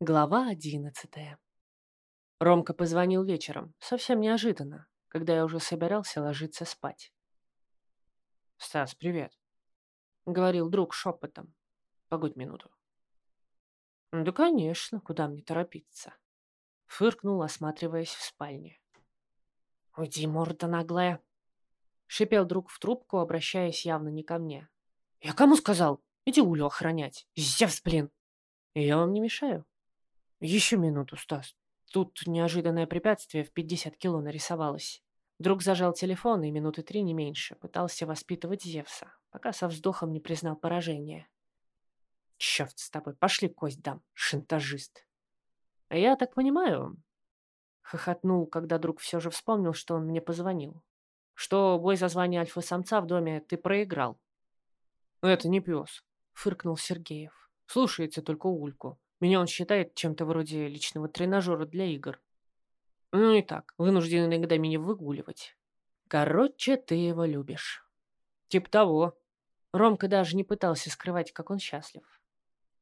Глава одиннадцатая. Ромка позвонил вечером, совсем неожиданно, когда я уже собирался ложиться спать. «Стас, привет», — говорил друг шепотом. «Погодь минуту». «Да, конечно, куда мне торопиться?» — фыркнул, осматриваясь в спальне. «Уйди, морда наглая!» — шипел друг в трубку, обращаясь явно не ко мне. «Я кому сказал? Иди Улю охранять. Зевс, блин!» «Я вам не мешаю?» Еще минуту, Стас. Тут неожиданное препятствие в 50 кило нарисовалось. Друг зажал телефон и минуты три не меньше пытался воспитывать Зевса, пока со вздохом не признал поражение. Черт с тобой, пошли кость дам, шантажист. А я так понимаю, хохотнул, когда друг все же вспомнил, что он мне позвонил. Что бой за звание альфа-самца в доме ты проиграл. Это не пес, фыркнул Сергеев. Слушается только Ульку. Меня он считает чем-то вроде личного тренажера для игр. Ну и так, вынужден иногда меня выгуливать. Короче, ты его любишь. Тип того. Ромка даже не пытался скрывать, как он счастлив.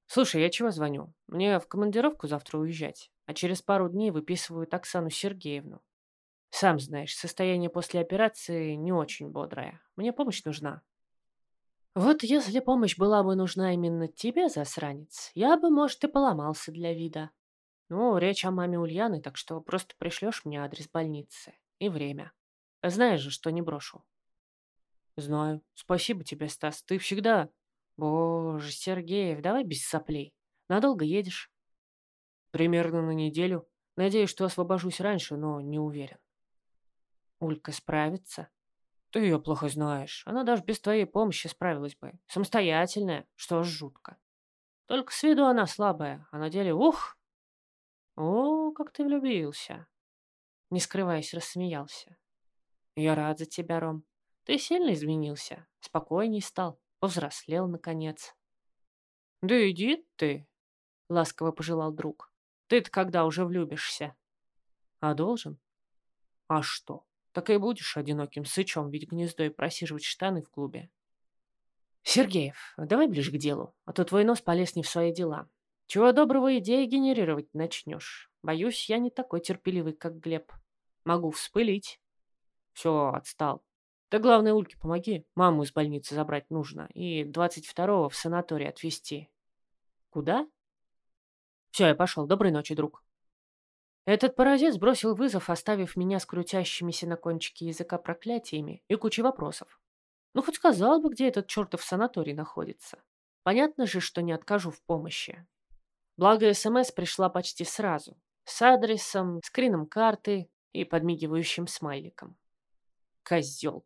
Слушай, я чего звоню? Мне в командировку завтра уезжать, а через пару дней выписывают Оксану Сергеевну. Сам знаешь, состояние после операции не очень бодрое. Мне помощь нужна. Вот если помощь была бы нужна именно тебе, засранец, я бы, может, и поломался для вида. Ну, речь о маме Ульяны, так что просто пришлешь мне адрес больницы и время. Знаешь же, что не брошу. Знаю. Спасибо тебе, Стас. Ты всегда... Боже, Сергеев, давай без соплей. Надолго едешь? Примерно на неделю. Надеюсь, что освобожусь раньше, но не уверен. Улька справится? Ты ее плохо знаешь. Она даже без твоей помощи справилась бы. Самостоятельная, что ж жутко. Только с виду она слабая, а на деле ух! О, как ты влюбился. Не скрываясь, рассмеялся. Я рад за тебя, Ром. Ты сильно изменился, спокойней стал, повзрослел, наконец. Да иди ты, ласково пожелал друг. Ты-то когда уже влюбишься? А должен? А что? Так и будешь одиноким сычом ведь гнездо и просиживать штаны в клубе. Сергеев, давай ближе к делу, а то твой нос полез не в свои дела. Чего доброго идеи генерировать начнешь. Боюсь, я не такой терпеливый, как Глеб. Могу вспылить. Все, отстал. Да главное, Ульке помоги. Маму из больницы забрать нужно. И 22-го в санаторий отвезти. Куда? Все, я пошел. Доброй ночи, друг. Этот паразит сбросил вызов, оставив меня с крутящимися на кончике языка проклятиями и кучей вопросов. Ну, хоть сказал бы, где этот чертов санаторий находится. Понятно же, что не откажу в помощи. Благо, СМС пришла почти сразу. С адресом, скрином карты и подмигивающим смайликом. Козел.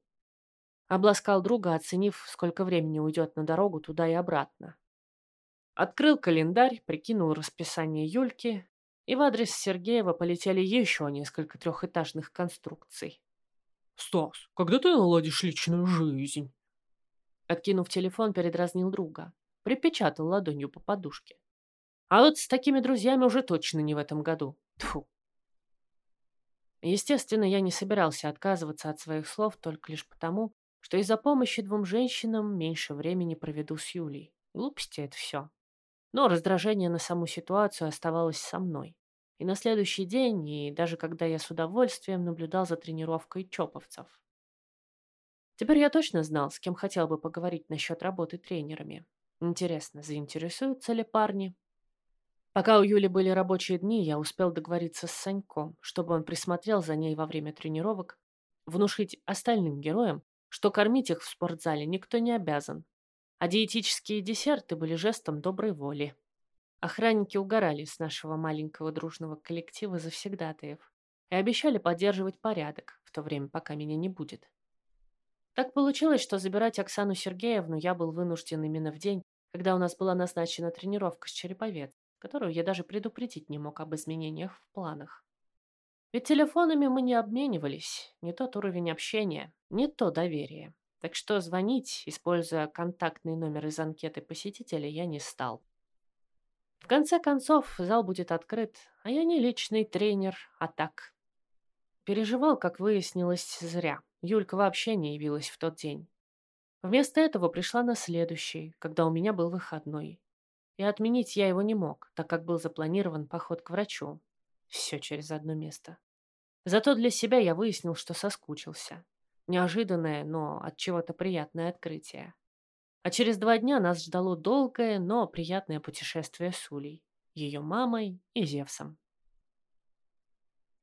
Обласкал друга, оценив, сколько времени уйдет на дорогу туда и обратно. Открыл календарь, прикинул расписание Юльки и в адрес Сергеева полетели еще несколько трехэтажных конструкций. «Стас, когда ты наладишь личную жизнь?» Откинув телефон, передразнил друга. Припечатал ладонью по подушке. «А вот с такими друзьями уже точно не в этом году. Тьфу!» Естественно, я не собирался отказываться от своих слов только лишь потому, что из-за помощи двум женщинам меньше времени проведу с Юлей. Глупости это все. Но раздражение на саму ситуацию оставалось со мной. И на следующий день, и даже когда я с удовольствием наблюдал за тренировкой чоповцев. Теперь я точно знал, с кем хотел бы поговорить насчет работы тренерами. Интересно, заинтересуются ли парни? Пока у Юли были рабочие дни, я успел договориться с Саньком, чтобы он присмотрел за ней во время тренировок, внушить остальным героям, что кормить их в спортзале никто не обязан, а диетические десерты были жестом доброй воли. Охранники угорали с нашего маленького дружного коллектива завсегдатаев и обещали поддерживать порядок в то время, пока меня не будет. Так получилось, что забирать Оксану Сергеевну я был вынужден именно в день, когда у нас была назначена тренировка с Череповец, которую я даже предупредить не мог об изменениях в планах. Ведь телефонами мы не обменивались, не тот уровень общения, не то доверие. Так что звонить, используя контактный номер из анкеты посетителя, я не стал. В конце концов, зал будет открыт, а я не личный тренер, а так. Переживал, как выяснилось, зря. Юлька вообще не явилась в тот день. Вместо этого пришла на следующий, когда у меня был выходной. и отменить я его не мог, так как был запланирован поход к врачу. Все через одно место. Зато для себя я выяснил, что соскучился. Неожиданное, но от чего-то приятное открытие. А через два дня нас ждало долгое, но приятное путешествие с Улей, ее мамой и Зевсом.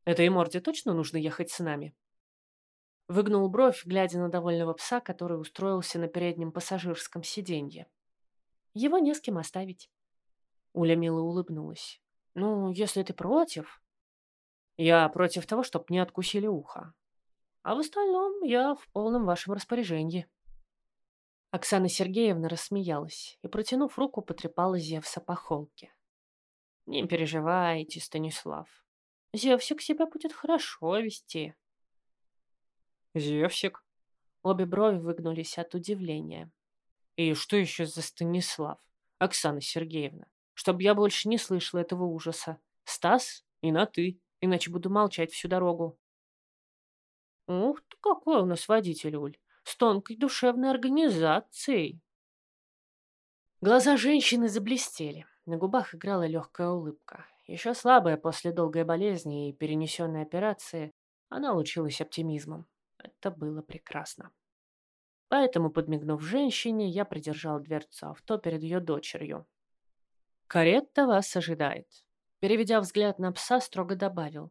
«Это и Морде точно нужно ехать с нами?» Выгнул бровь, глядя на довольного пса, который устроился на переднем пассажирском сиденье. Его не с кем оставить. Уля мило улыбнулась. «Ну, если ты против...» «Я против того, чтобы не откусили ухо. А в остальном я в полном вашем распоряжении». Оксана Сергеевна рассмеялась и, протянув руку, потрепала Зевса по холке. «Не переживайте, Станислав. Зевсик себя будет хорошо вести». «Зевсик?» Обе брови выгнулись от удивления. «И что еще за Станислав? Оксана Сергеевна, чтобы я больше не слышала этого ужаса. Стас и на «ты», иначе буду молчать всю дорогу». «Ух ты, какой у нас водитель, Уль! С тонкой душевной организацией!» Глаза женщины заблестели. На губах играла легкая улыбка. Еще слабая после долгой болезни и перенесенной операции, она лучилась оптимизмом. Это было прекрасно. Поэтому, подмигнув женщине, я придержал дверцу авто перед ее дочерью. «Каретта вас ожидает». Переведя взгляд на пса, строго добавил.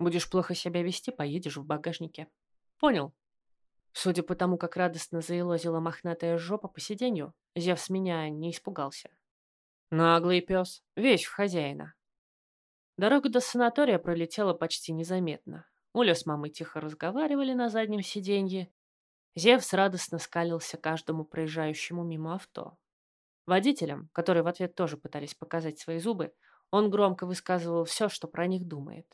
«Будешь плохо себя вести, поедешь в багажнике». «Понял». Судя по тому, как радостно заелозила мохнатая жопа по сиденью, Зевс меня не испугался. Наглый пес, вещь в хозяина. Дорога до санатория пролетела почти незаметно. Уля с мамой тихо разговаривали на заднем сиденье. Зевс радостно скалился каждому проезжающему мимо авто. Водителям, которые в ответ тоже пытались показать свои зубы, он громко высказывал все, что про них думает.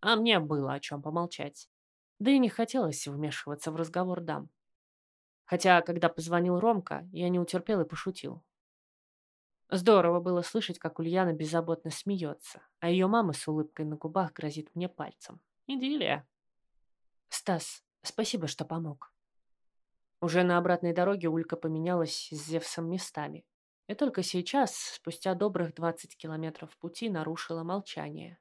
А мне было о чем помолчать. Да и не хотелось вмешиваться в разговор дам. Хотя, когда позвонил Ромка, я не утерпел и пошутил. Здорово было слышать, как Ульяна беззаботно смеется, а ее мама с улыбкой на губах грозит мне пальцем. Идиллия. Стас, спасибо, что помог. Уже на обратной дороге Улька поменялась с Зевсом местами. И только сейчас, спустя добрых 20 километров пути, нарушила молчание.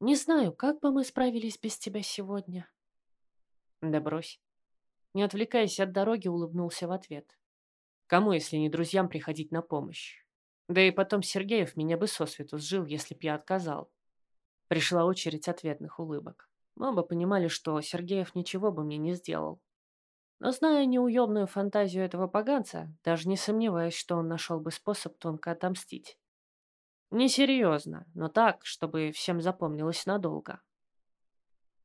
«Не знаю, как бы мы справились без тебя сегодня?» «Да брось». Не отвлекаясь от дороги, улыбнулся в ответ. «Кому, если не друзьям, приходить на помощь? Да и потом Сергеев меня бы сосвету сжил, если б я отказал. Пришла очередь ответных улыбок. Мы оба понимали, что Сергеев ничего бы мне не сделал. Но зная неуемную фантазию этого поганца, даже не сомневаюсь, что он нашел бы способ тонко отомстить. Несерьезно, но так, чтобы всем запомнилось надолго.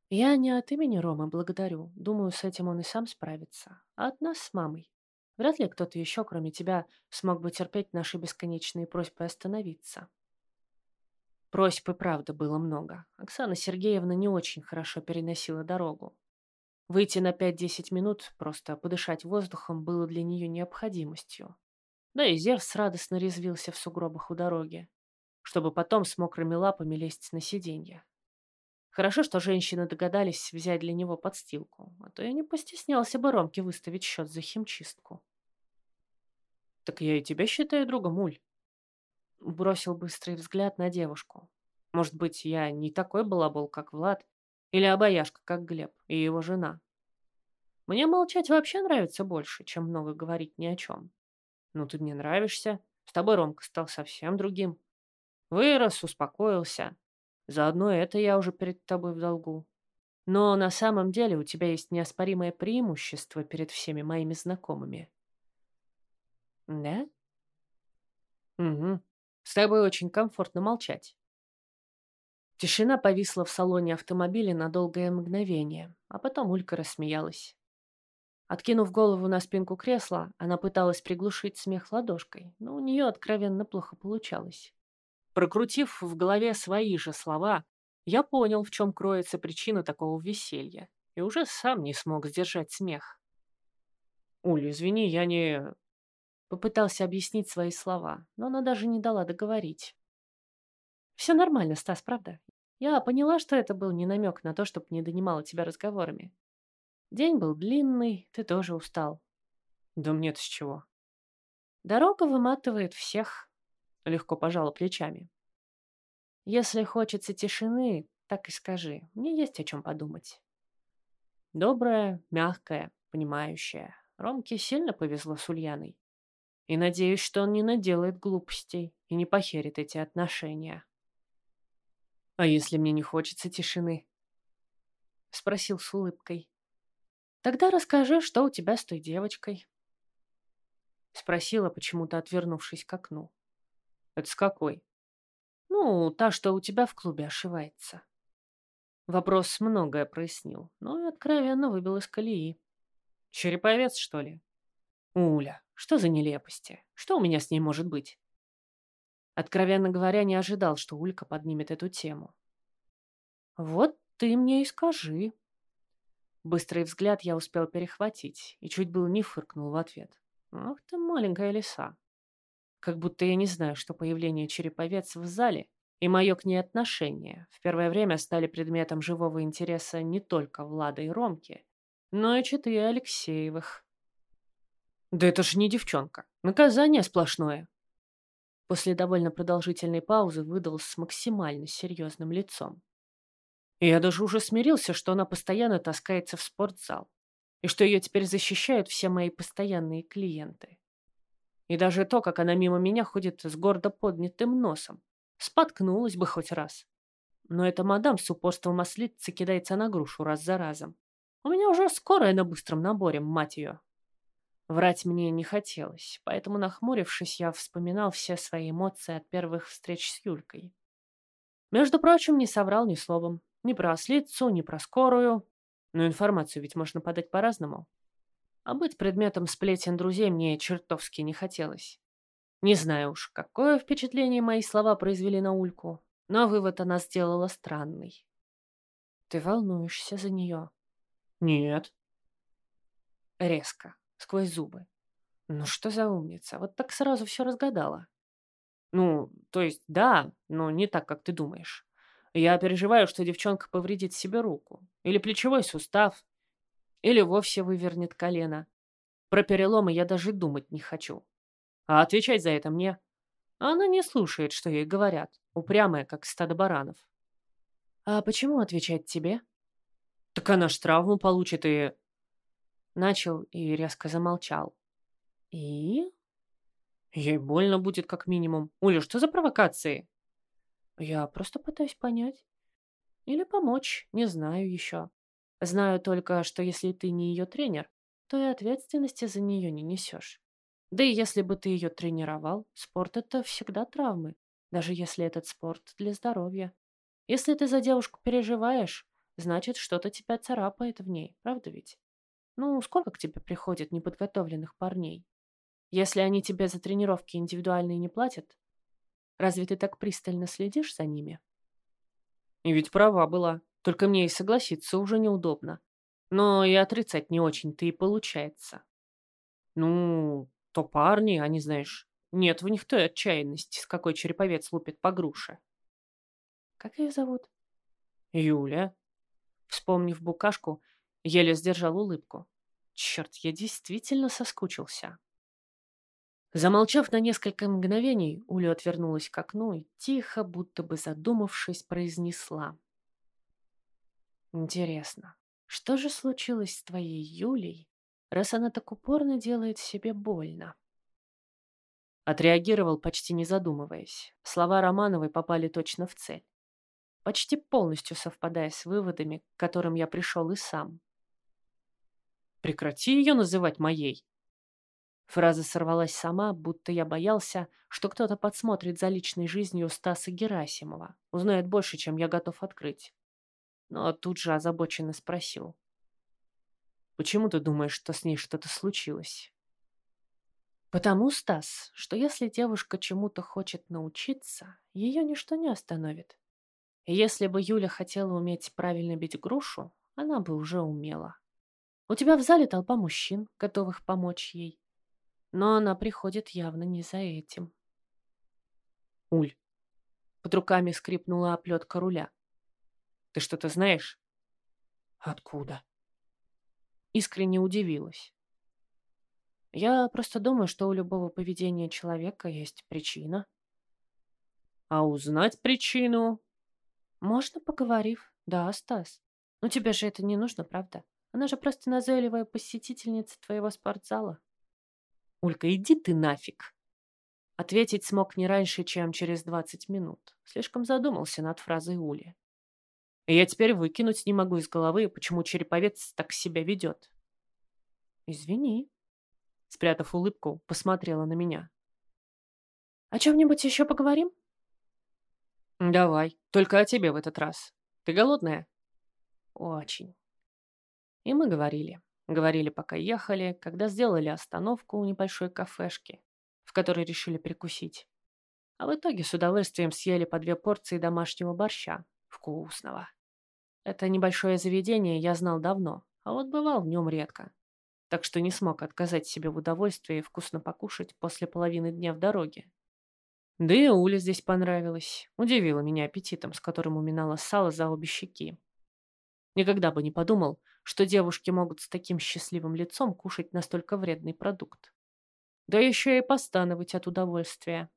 Я не от имени Ромы благодарю. Думаю, с этим он и сам справится. А от нас с мамой. Вряд ли кто-то еще, кроме тебя, смог бы терпеть наши бесконечные просьбы остановиться. Просьб и правда было много. Оксана Сергеевна не очень хорошо переносила дорогу. Выйти на 5-10 минут, просто подышать воздухом, было для нее необходимостью. Да и Зевс радостно резвился в сугробах у дороги, чтобы потом с мокрыми лапами лезть на сиденье. Хорошо, что женщины догадались взять для него подстилку, а то я не постеснялся бы Ромке выставить счет за химчистку. «Так я и тебя считаю другом, Уль», Бросил быстрый взгляд на девушку. Может быть, я не такой балабол, как Влад, или обаяшка, как Глеб и его жена. Мне молчать вообще нравится больше, чем много говорить ни о чем. Ну, ты мне нравишься. С тобой Ромка стал совсем другим. Вырос, успокоился. Заодно это я уже перед тобой в долгу. Но на самом деле у тебя есть неоспоримое преимущество перед всеми моими знакомыми. Да? Угу. С тобой очень комфортно молчать. Тишина повисла в салоне автомобиля на долгое мгновение, а потом Улька рассмеялась. Откинув голову на спинку кресла, она пыталась приглушить смех ладошкой, но у нее откровенно плохо получалось. Прокрутив в голове свои же слова, я понял, в чем кроется причина такого веселья, и уже сам не смог сдержать смех. «Уль, извини, я не...» Попытался объяснить свои слова, но она даже не дала договорить. «Все нормально, Стас, правда? Я поняла, что это был не намек на то, чтобы не донимала тебя разговорами. День был длинный, ты тоже устал». «Да мне-то с чего?» «Дорога выматывает всех», легко пожала плечами. Если хочется тишины, так и скажи. Мне есть о чем подумать. Добрая, мягкая, понимающая. Ромке сильно повезло с Ульяной. И надеюсь, что он не наделает глупостей и не похерит эти отношения. «А если мне не хочется тишины?» — спросил с улыбкой. «Тогда расскажи, что у тебя с той девочкой?» Спросила, почему-то отвернувшись к окну. «Это с какой?» «Ну, та, что у тебя в клубе ошивается». Вопрос многое прояснил, но и откровенно выбил из колеи. «Череповец, что ли?» «Уля, что за нелепости? Что у меня с ней может быть?» Откровенно говоря, не ожидал, что Улька поднимет эту тему. «Вот ты мне и скажи». Быстрый взгляд я успел перехватить и чуть было не фыркнул в ответ. «Ах ты маленькая лиса!» Как будто я не знаю, что появление череповец в зале и мое к ней отношение в первое время стали предметом живого интереса не только Влада и Ромки, но и четыре Алексеевых. Да это ж не девчонка. Наказание сплошное. После довольно продолжительной паузы выдал с максимально серьезным лицом. И я даже уже смирился, что она постоянно таскается в спортзал, и что ее теперь защищают все мои постоянные клиенты. И даже то, как она мимо меня ходит с гордо поднятым носом, споткнулась бы хоть раз. Но эта мадам с упорством ослицы кидается на грушу раз за разом. У меня уже скорая на быстром наборе, мать ее. Врать мне не хотелось, поэтому, нахмурившись, я вспоминал все свои эмоции от первых встреч с Юлькой. Между прочим, не соврал ни словом. Ни про ослицу, ни про скорую. Но информацию ведь можно подать по-разному. А быть предметом сплетен друзей мне чертовски не хотелось. Не знаю уж, какое впечатление мои слова произвели на Ульку, но вывод она сделала странный. «Ты волнуешься за нее?» «Нет». Резко, сквозь зубы. «Ну что за умница? Вот так сразу все разгадала». «Ну, то есть, да, но не так, как ты думаешь. Я переживаю, что девчонка повредит себе руку. Или плечевой сустав. Или вовсе вывернет колено. Про переломы я даже думать не хочу. А отвечать за это мне? Она не слушает, что ей говорят. Упрямая, как стадо баранов. А почему отвечать тебе? Так она ж травму получит и... Начал и резко замолчал. И? Ей больно будет, как минимум. Уля, что за провокации? Я просто пытаюсь понять. Или помочь, не знаю еще. Знаю только, что если ты не ее тренер, то и ответственности за нее не несешь. Да и если бы ты ее тренировал, спорт — это всегда травмы, даже если этот спорт для здоровья. Если ты за девушку переживаешь, значит, что-то тебя царапает в ней, правда ведь? Ну, сколько к тебе приходит неподготовленных парней? Если они тебе за тренировки индивидуальные не платят, разве ты так пристально следишь за ними? И ведь права была, только мне и согласиться уже неудобно. Но и отрицать не очень-то и получается. Ну, то парни, они, знаешь, нет в них той отчаянности, с какой череповец лупит по груше. Как ее зовут? Юля. Вспомнив букашку, еле сдержал улыбку. Черт, я действительно соскучился. Замолчав на несколько мгновений, Уля отвернулась к окну и тихо, будто бы задумавшись, произнесла. «Интересно, что же случилось с твоей Юлей, раз она так упорно делает себе больно?» Отреагировал, почти не задумываясь. Слова Романовой попали точно в цель. Почти полностью совпадая с выводами, к которым я пришел и сам. «Прекрати ее называть моей!» Фраза сорвалась сама, будто я боялся, что кто-то подсмотрит за личной жизнью Стаса Герасимова, узнает больше, чем я готов открыть. Но тут же озабоченно спросил. «Почему ты думаешь, что с ней что-то случилось?» «Потому, Стас, что если девушка чему-то хочет научиться, ее ничто не остановит. И если бы Юля хотела уметь правильно бить грушу, она бы уже умела. У тебя в зале толпа мужчин, готовых помочь ей. Но она приходит явно не за этим. Уль. Под руками скрипнула оплетка руля. Ты что-то знаешь? Откуда? Искренне удивилась. Я просто думаю, что у любого поведения человека есть причина. А узнать причину? Можно, поговорив. Да, Стас. Ну тебе же это не нужно, правда? Она же просто назойливая посетительница твоего спортзала. Улька, иди ты нафиг. Ответить смог не раньше, чем через двадцать минут. Слишком задумался над фразой Ули. И я теперь выкинуть не могу из головы, почему череповец так себя ведет. Извини. Спрятав улыбку, посмотрела на меня. О чем-нибудь еще поговорим? Давай, только о тебе в этот раз. Ты голодная? Очень. И мы говорили. Говорили, пока ехали, когда сделали остановку у небольшой кафешки, в которой решили перекусить. А в итоге с удовольствием съели по две порции домашнего борща. Вкусного. Это небольшое заведение я знал давно, а вот бывал в нем редко. Так что не смог отказать себе в удовольствии вкусно покушать после половины дня в дороге. Да и Уля здесь понравилась. Удивила меня аппетитом, с которым уминала сало за обе щеки. Никогда бы не подумал, что девушки могут с таким счастливым лицом кушать настолько вредный продукт. Да еще и постановать от удовольствия.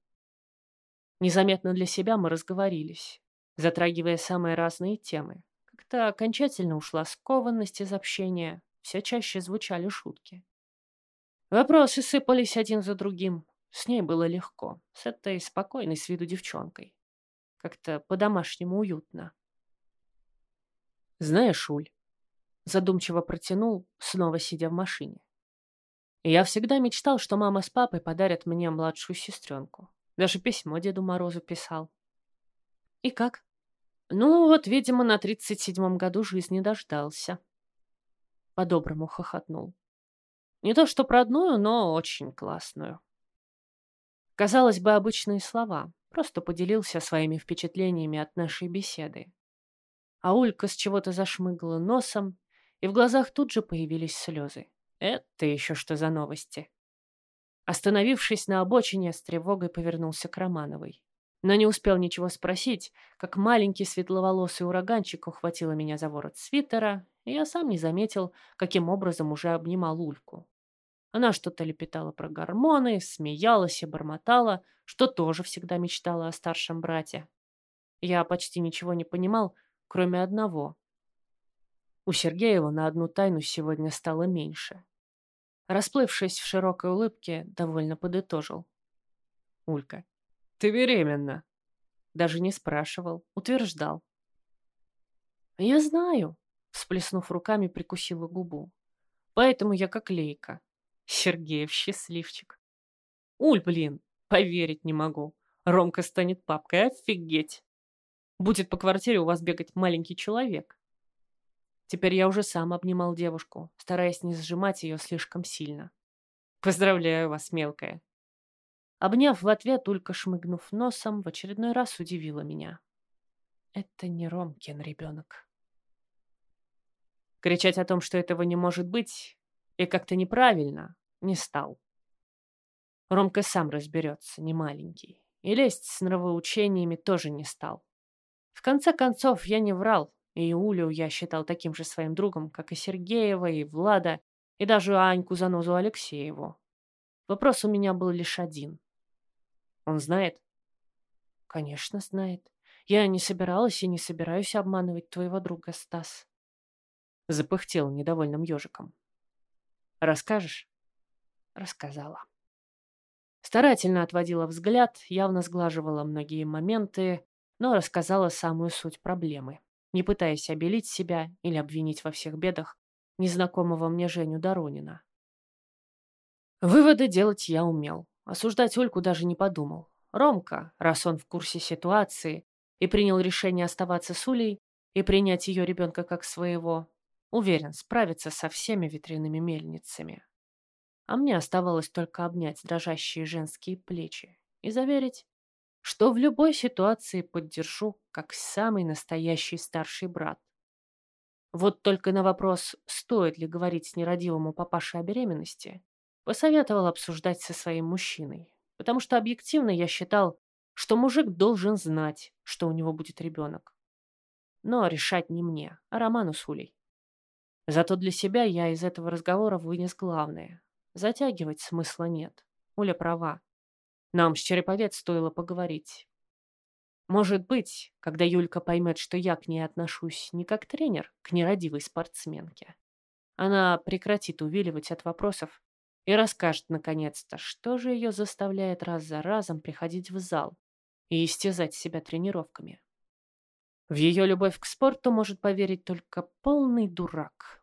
Незаметно для себя мы разговорились, затрагивая самые разные темы. Как-то окончательно ушла скованность из общения, все чаще звучали шутки. Вопросы сыпались один за другим, с ней было легко, с этой спокойной с виду девчонкой. Как-то по-домашнему уютно. «Знаешь, Уль», — задумчиво протянул, снова сидя в машине. «Я всегда мечтал, что мама с папой подарят мне младшую сестренку. Даже письмо Деду Морозу писал». «И как?» «Ну, вот, видимо, на тридцать седьмом году жизни дождался». По-доброму хохотнул. «Не то что родную, но очень классную». Казалось бы, обычные слова. Просто поделился своими впечатлениями от нашей беседы. А Улька с чего-то зашмыгала носом, и в глазах тут же появились слезы. Это еще что за новости? Остановившись на обочине, с тревогой повернулся к Романовой. Но не успел ничего спросить, как маленький светловолосый ураганчик ухватила меня за ворот свитера, и я сам не заметил, каким образом уже обнимал Ульку. Она что-то лепетала про гормоны, смеялась и бормотала, что тоже всегда мечтала о старшем брате. Я почти ничего не понимал, кроме одного. У Сергеева на одну тайну сегодня стало меньше. Расплывшись в широкой улыбке, довольно подытожил. «Улька, ты беременна?» Даже не спрашивал, утверждал. «Я знаю», — всплеснув руками, прикусила губу. «Поэтому я как лейка. Сергеев счастливчик. Уль, блин, поверить не могу. Ромка станет папкой, офигеть. Будет по квартире у вас бегать маленький человек. Теперь я уже сам обнимал девушку, стараясь не сжимать ее слишком сильно. Поздравляю вас, мелкая. Обняв в ответ, Улька, шмыгнув носом, в очередной раз удивила меня. Это не Ромкин ребенок. Кричать о том, что этого не может быть, и как-то неправильно, не стал. Ромка сам разберется, не маленький. И лезть с нравоучениями тоже не стал. В конце концов, я не врал, и Улю я считал таким же своим другом, как и Сергеева, и Влада, и даже Аньку Занозу Алексееву. Вопрос у меня был лишь один. Он знает? Конечно, знает. Я не собиралась и не собираюсь обманывать твоего друга, Стас. Запыхтел недовольным ежиком. Расскажешь? Рассказала. Старательно отводила взгляд, явно сглаживала многие моменты, но рассказала самую суть проблемы, не пытаясь обелить себя или обвинить во всех бедах незнакомого мне Женю Доронина. Выводы делать я умел. Осуждать Ольку даже не подумал. Ромка, раз он в курсе ситуации и принял решение оставаться с Улей и принять ее ребенка как своего, уверен, справится со всеми ветряными мельницами а мне оставалось только обнять дрожащие женские плечи и заверить, что в любой ситуации поддержу, как самый настоящий старший брат. Вот только на вопрос, стоит ли говорить нерадивому папаше о беременности, посоветовал обсуждать со своим мужчиной, потому что объективно я считал, что мужик должен знать, что у него будет ребенок. Но решать не мне, а Роману с Улей. Зато для себя я из этого разговора вынес главное Затягивать смысла нет. Уля права. Нам с Череповец стоило поговорить. Может быть, когда Юлька поймет, что я к ней отношусь не как тренер к нерадивой спортсменке, она прекратит увиливать от вопросов и расскажет наконец-то, что же ее заставляет раз за разом приходить в зал и истязать себя тренировками. В ее любовь к спорту может поверить только полный дурак.